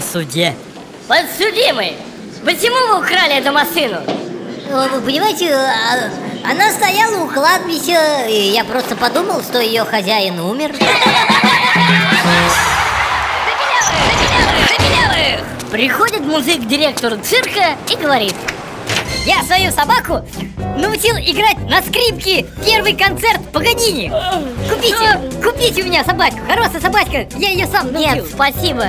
суде. Подсудимый, почему вы украли эту машину? Ну, Вы понимаете, а- она стояла у кладбища, и я просто подумал, что ее хозяин умер. Приходит музык к директору цирка и говорит Я свою собаку научил играть на скрипке. Первый концерт Паганини. Купите, купите у меня собачку, хорошая собачка, я ее сам научил Нет, спасибо,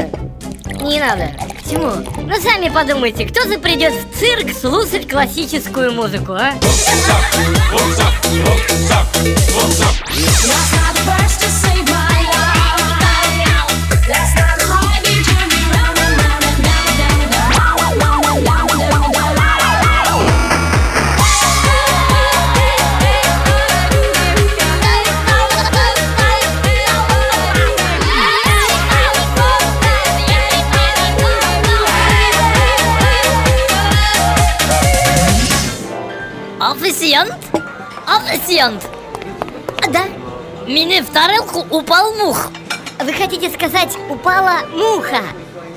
не надо Почему? Ну сами подумайте, кто же придет в цирк слушать классическую музыку, а? Официант? Официант! Да, мне в тарелку упал мух Вы хотите сказать, упала муха?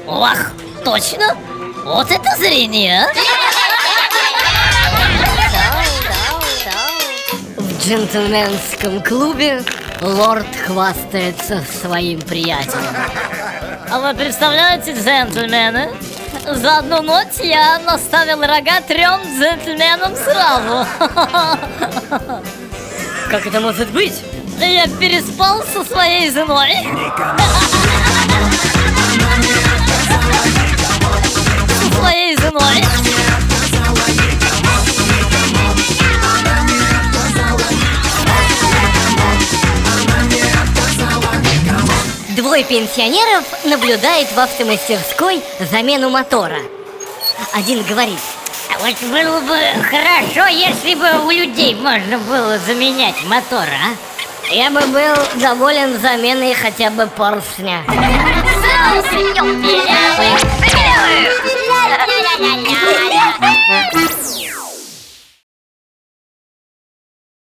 Ох, точно? Вот это зрение, а? В джентльменском клубе лорд хвастается своим приятелем А вы представляете, джентльмены? За одну ночь я наставил рога трем джентльменам сразу Как это может быть? Я переспал со своей женой Со Двое пенсионеров наблюдает в автомастерской замену мотора. Один говорит, «А вот было бы хорошо, если бы у людей можно было заменять мотор, а? Я бы был доволен заменой хотя бы поршня. down.